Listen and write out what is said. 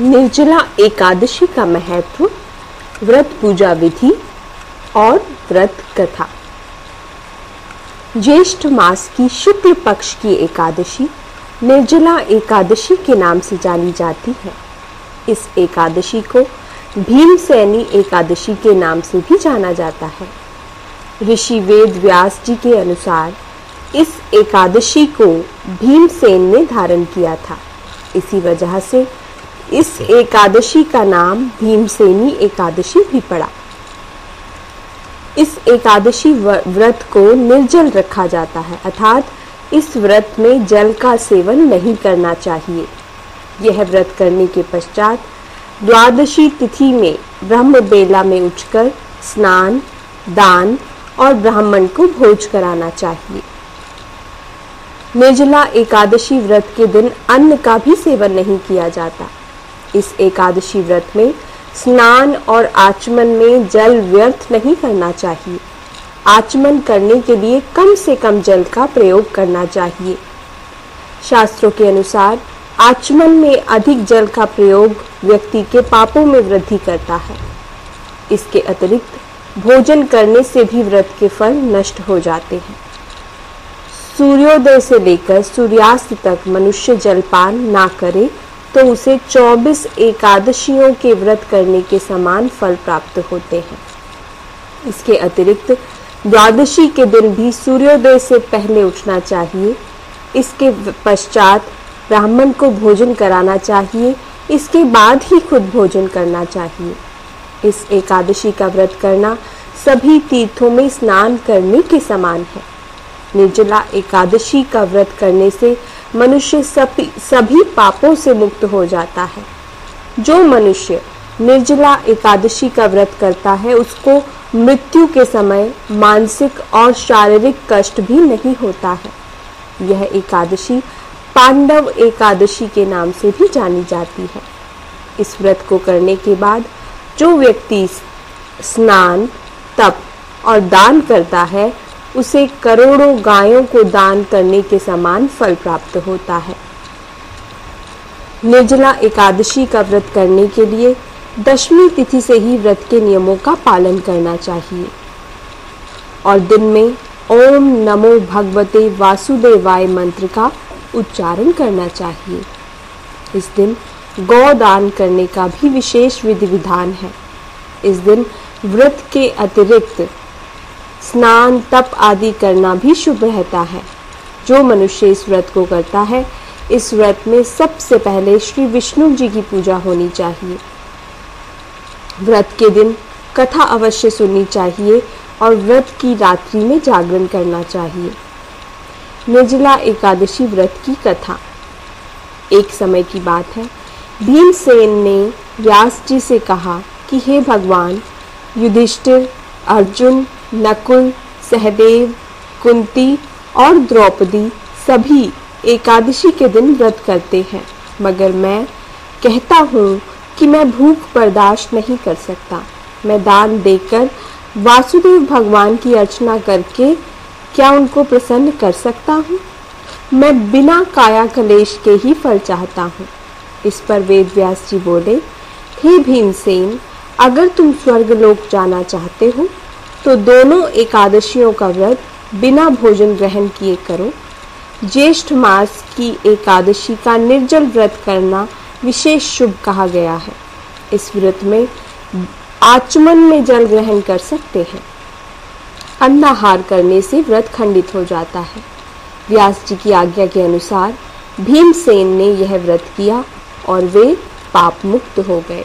निर्जला एकादशी का महत्व, व्रत पूजा विधि और व्रत कथा। ज्येष्ठ मास की शुक्ल पक्ष की एकादशी निर्जला एकादशी के नाम से जानी जाती है। इस एकादशी को भीमसेनी एकादशी के नाम से भी जाना जाता है। ऋषि वेद व्यास जी के अनुसार इस एकादशी को भीमसेन ने धारण किया था। इसी वजह से इस एकादशी का नाम भीमसेनी एकादशी भी पड़ा। इस एकादशी व्रत को निर्जल रखा जाता है, अर्थात इस व्रत में जल का सेवन नहीं करना चाहिए। यह व्रत करने के पश्चात द्वादशी तिथि में ब्रह्म बेला में उठकर स्नान, दान और ब्राह्मण को भोज कराना चाहिए। निर्जला एकादशी व्रत के दिन अन्न का भी सेवन नहीं किया जाता। इस एकादशी व्रत में स्नान और आचमन में जल व्यर्थ नहीं करना चाहिए। आचमन करने के लिए कम से कम जल का प्रयोग करना चाहिए। शास्त्रों के अनुसार आचमन में अधिक जल का प्रयोग व्यक्ति के पापों में वृद्धि करता है। इसके अतिरिक्त भोजन करने से भी व्रत के फल नष्ट हो जाते हैं। सूर्योदय से लेकर सूर्यास्त तक मनुष्य जलपान ना करे तो उसे 24 एकादशियों के व्रत करने के समान फल प्राप्त होते हैं। इसके अतिरिक्त द्वादशी के दिन भी सूर्योदय से पहले उठना चाहिए। इसके पश्चात ब्राह्मण को भोजन कराना चाहिए। इसके बाद ही खुद भोजन करना चाहिए। इस एकादशी का व्रत करना सभी तीर्थों में स्नान करने के समान है। निर्जला एकादशी का व्रत करने से मनुष्य सभी सभी पापों से मुक्त हो जाता है। जो मनुष्य निर्जला एकादशी का व्रत करता है, उसको मृत्यु के समय मानसिक और शारीरिक कष्ट भी नहीं होता है। यह एकादशी पांडव एकादशी के नाम से भी जानी जाती है। इस व्रत को करने के बाद जो व्यक्ति स्नान, तप और दान करता है उसे करोड़ों गायों को दान करने के समान फल प्राप्त होता है। निर्जला एकादशी का व्रत करने के लिए दशमी तिथि से ही व्रत के नियमों का पालन करना चाहिए। और दिन में ओम नमो भगवते वासुदेवाय मंत्र का उच्चारण करना चाहिए। इस दिन गौ दान करने का भी विशेष विधि विधान है। इस दिन व्रत के अतिरिक्त स्नान, तप आदि करना भी शुभ रहता है। जो मनुष्य इस व्रत को करता है, इस व्रत में सबसे पहले श्री विष्णु जी की पूजा होनी चाहिए। व्रत के दिन कथा अवश्य सुननी चाहिए और व्रत की रात्रि में जागरण करना चाहिए। निर्जला एकादशी व्रत की कथा। एक समय की बात है। भीमसेन ने व्यास जी से कहा कि, हे भगवान, युधिष्ठिर, अर्जुन नकुल, सहदेव, कुंती और द्रौपदी सभी एकादशी के दिन व्रत करते हैं। मगर मैं कहता हूँ कि मैं भूख बर्दाश्त नहीं कर सकता। मैं दान देकर वासुदेव भगवान की अर्चना करके क्या उनको प्रसन्न कर सकता हूँ? मैं बिना काया कलेश के ही फल चाहता हूँ। इस पर वेद व्यास जी बोले, हे भीमसेन, अगर तुम स्वर्ग लोक जाना चाहते हो तो दोनों एकादशियों का व्रत बिना भोजन ग्रहण किए करो। ज्येष्ठ मास की एकादशी का निर्जल व्रत करना विशेष शुभ कहा गया है। इस व्रत में आचमन में जल ग्रहण कर सकते हैं। अन्नाहार करने से व्रत खंडित हो जाता है। व्यास जी की आज्ञा के अनुसार भीमसेन ने यह व्रत किया और वे पाप मुक्त हो गए।